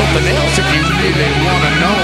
something else if you really want to know.